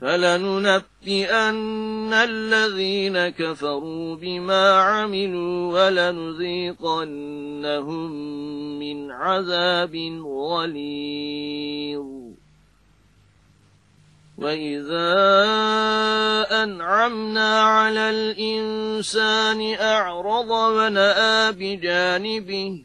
فلننبئن الذين كفروا بما عملوا ولنذيقنهم من عذاب غليظ. وإذا أنعمنا على الإنسان أعرض ونأى بجانبه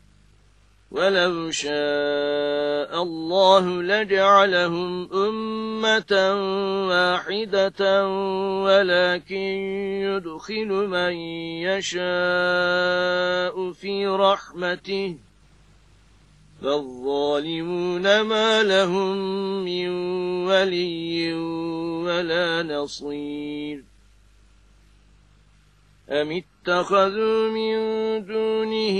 ولو شاء الله لجعلهم أمة واحدة ولكن يدخل من يشاء في رحمته فالظالمون ما لهم من ولي ولا نصير أم اتخذوا من دونه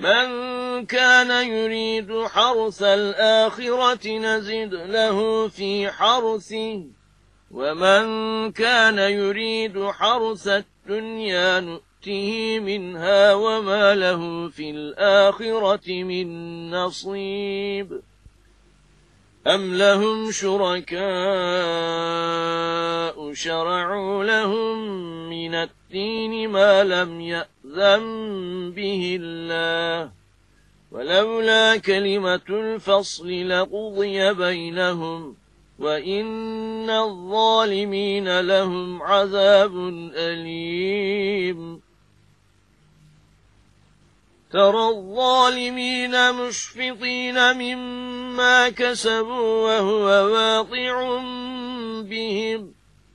من كان يريد حرث الآخرة نزد له في حرثه ومن كان يريد حرث الدنيا نؤته منها وما له في الآخرة من نصيب. أم لهم شركاء شرعوا لهم من الدين ما لم يأذن به الله. ولولا كلمة الفصل لقضي بينهم وإن الظالمين لهم عذاب أليم. ترى الظالمين مشفطين مما كسبوا وهو واقع بهم.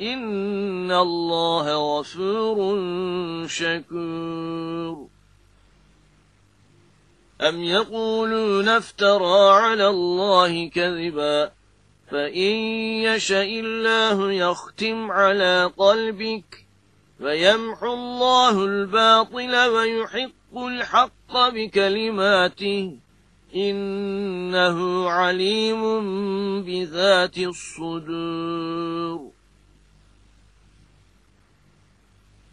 إن الله غفور شكور. أم يقولون افترى على الله كذبا. فإن يشأ الله يختم على قلبك فيمحو الله الباطل ويحق الحق بكلماته إنه عليم بذات الصدور.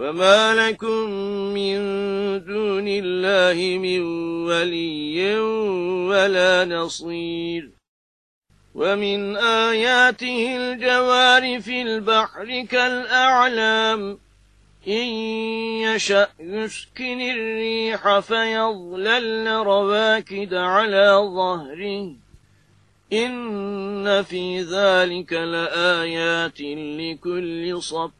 وما لكم من دون الله من ولي ولا نصير ومن آياته الجوار في البحر كالأعلام إن يشأ يسكن الريح فيظللن رواكد على ظهره إن في ذلك لآيات لكل صبر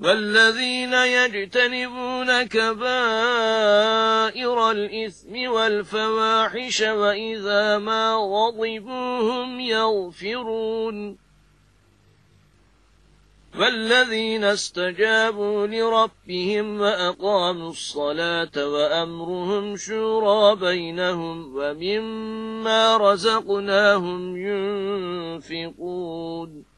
والذين يجتنبون كبائر الإثم والفواحش وإذا ما غضبوا هم يغفرون والذين استجابوا لربهم وأقاموا الصلاة وأمرهم شورى بينهم ومما رزقناهم ينفقون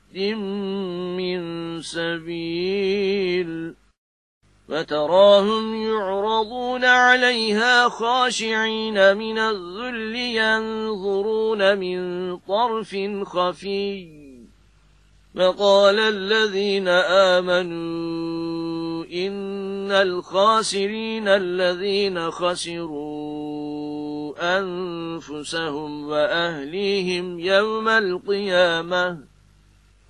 من سبيل فتراهم يعرضون عليها خاشعين من الذل ينظرون من طرف خفي فقال الذين آمنوا إن الخاسرين الذين خسروا أنفسهم وأهليهم يوم القيامة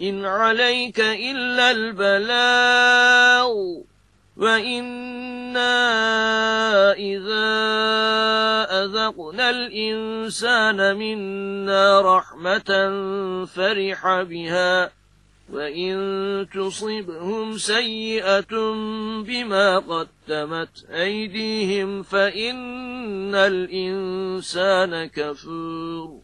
إن عليك إلا البلاغ وإنا إذا أذقنا الإنسان منا رحمة فرح بها وإن تصبهم سيئة بما قدمت أيديهم فإن الإنسان كفور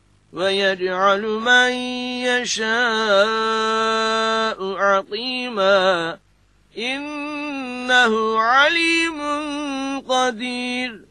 ويجعل من يشاء عقيما. إنه عليم قدير.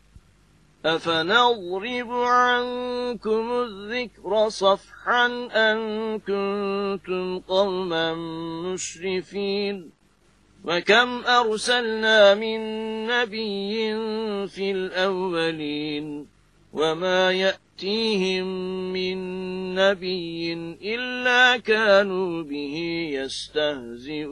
أفنضرب عنكم الذكر صفحا أن كنتم قوما مشرفين وكم أرسلنا من نبي في الأولين وما يأتيهم من نبي إلا كانوا به يستهزئون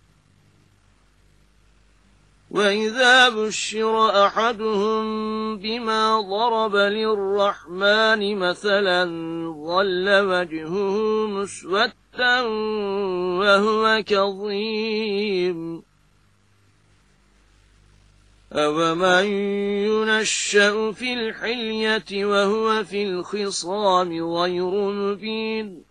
وإذا بشر أحدهم بما ضرب للرحمن مثلا ظل وجهه مسوتا وهو كظيم أومن ينشأ في الحلية وهو في الخصام غير مبين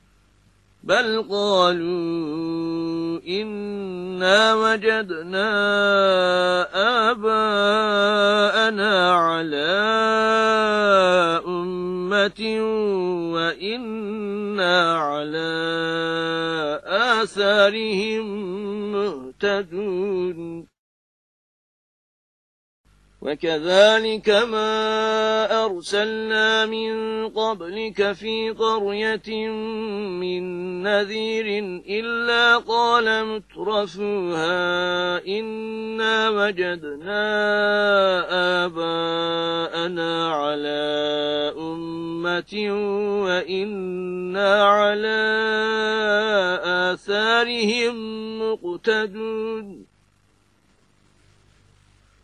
بل قالوا إنا وجدنا آباءنا على أمة وإنا على آثارهم مهتدون. وكذلك ما أرسلنا من قبلك في قرية من نذير إلا قال مترفوها إنا وجدنا آباءنا على أمة وإنا على آثارهم مقتدون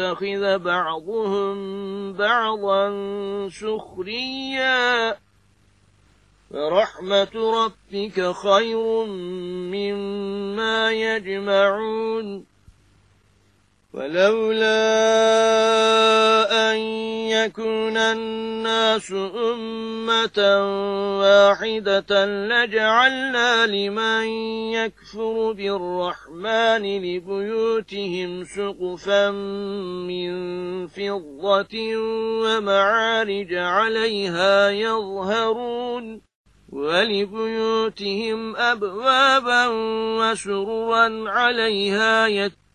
يتخذ بعضهم بعضا سخريا. فرحمة ربك خير مما يجمعون ولولا أن يكون الناس أمة واحدة لجعلنا لمن يكفر بالرحمن لبيوتهم سقفا من فضة ومعارج عليها يظهرون ولبيوتهم أبوابا وسروا عليها يتقون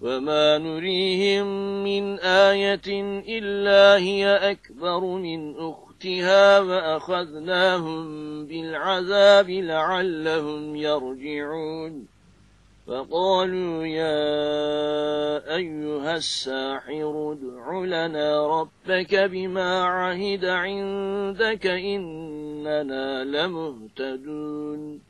وما نريهم من آية إلا هي أكبر من أختها وأخذناهم بالعذاب لعلهم يرجعون فقالوا يا أيها الساحر ادع لنا ربك بما عهد عندك إننا لمهتدون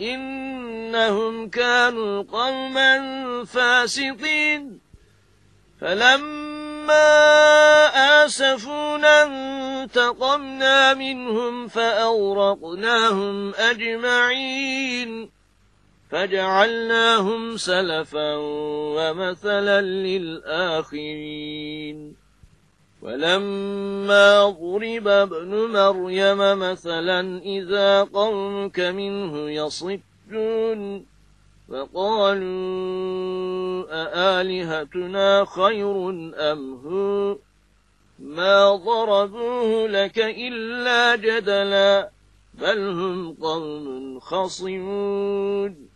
إنهم كانوا قوما فاسقين. فلما آسفونا انتقمنا منهم فأورقناهم أجمعين. فجعلناهم سلفا ومثلا للآخرين. ولما ضرب ابن مريم مثلا إذا قومك منه يصدون فقالوا أآلهتنا خير أم هو؟ ما ضربوه لك إلا جدلا بل هم قوم خصمون.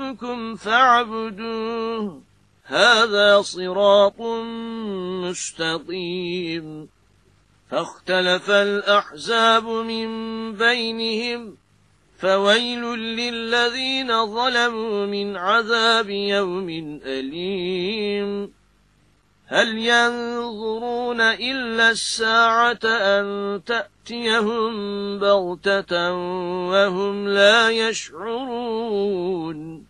وربكم فاعبدوه. هذا صراط مستقيم. فاختلف الأحزاب من بينهم. فويل للذين ظلموا من عذاب يوم أليم. هل ينظرون إلا الساعة أن تأتيهم بغتة وهم لا يشعرون؟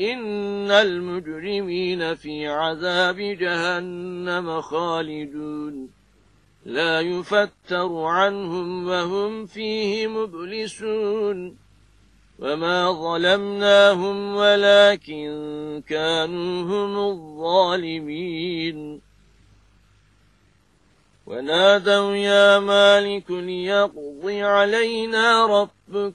إن المجرمين في عذاب جهنم خالدون لا يفتر عنهم وهم فيه مبلسون وما ظلمناهم ولكن كانوا هم الظالمين ونادوا يا مالك ليقضي علينا ربك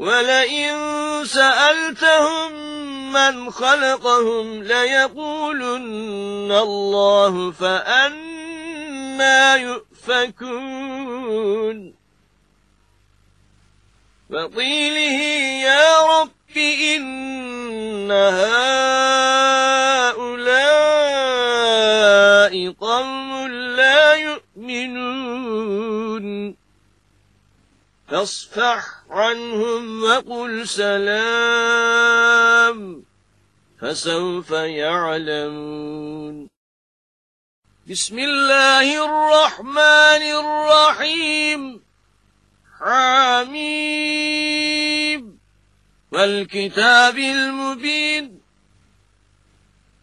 ولئن سألتهم من خلقهم ليقولن الله فأنا يؤفكون. وقيله يا رب إن هؤلاء قوم لا يؤمنون. فاصفح عنهم وقل سلام فسوف يعلمون. بسم الله الرحمن الرحيم. حميم. والكتاب المبين.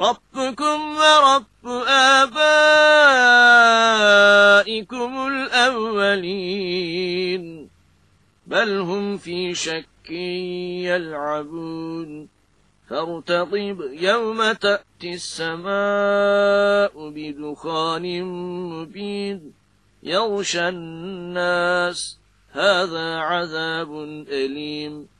ربكم ورب آبائكم الأولين. بل هم في شك يلعبون. فارتقب يوم تأتي السماء بدخان مبين. يغشى الناس. هذا عذاب أليم.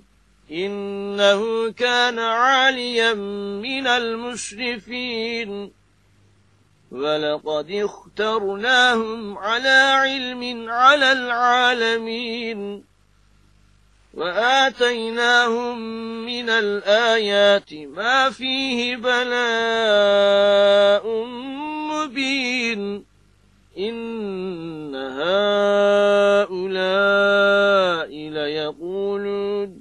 إنه كان عاليا من المشرفين. ولقد اخترناهم على علم على العالمين. وآتيناهم من الآيات ما فيه بلاء مبين. إن هؤلاء ليقولون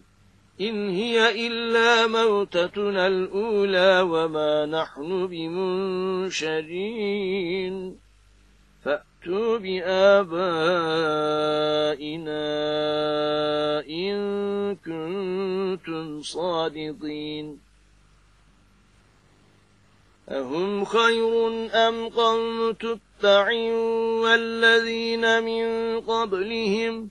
إن هي إلا موتتنا الأولى وما نحن بمنشرين. فأتوا بآبائنا إن كنتم صادقين. أهم خير أم قوم تبتع والذين من قبلهم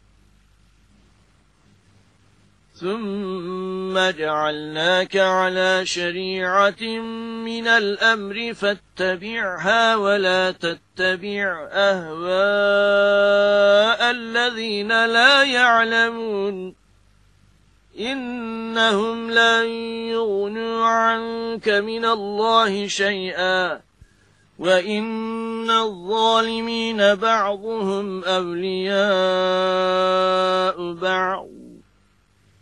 ثم جعلناك على شريعة من الأمر فاتبعها ولا تتبع أهواء الذين لا يعلمون إنهم لن يغنوا عنك من الله شيئا وإن الظالمين بعضهم أولياء بعض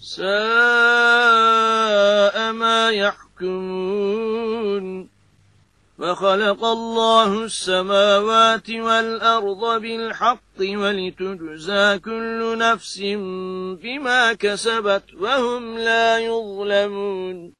ساء ما يحكمون وخلق الله السماوات والأرض بالحق ولتجزى كل نفس بما كسبت وهم لا يظلمون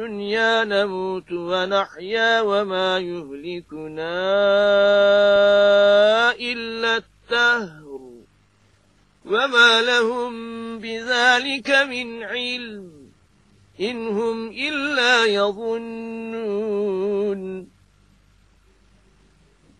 الدنيا نموت ونحيا وما يهلكنا إلا التهر وما لهم بذلك من علم إن هم إلا يظنون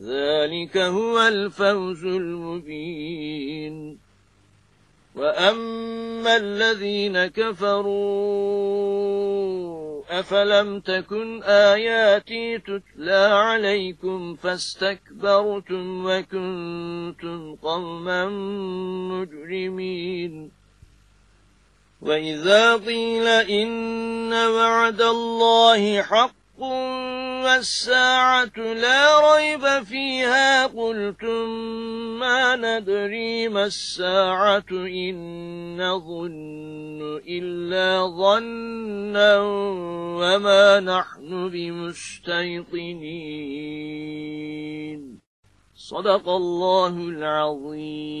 ذلك هو الفوز المبين. وأما الذين كفروا أفلم تكن آياتي تتلى عليكم فاستكبرتم وكنتم قوما مجرمين. وإذا قيل إن وعد الله حق والساعة لا ريب فيها قلتم ما ندري ما الساعة إن نظن إلا ظنا وما نحن بمستيقنين. صدق الله العظيم.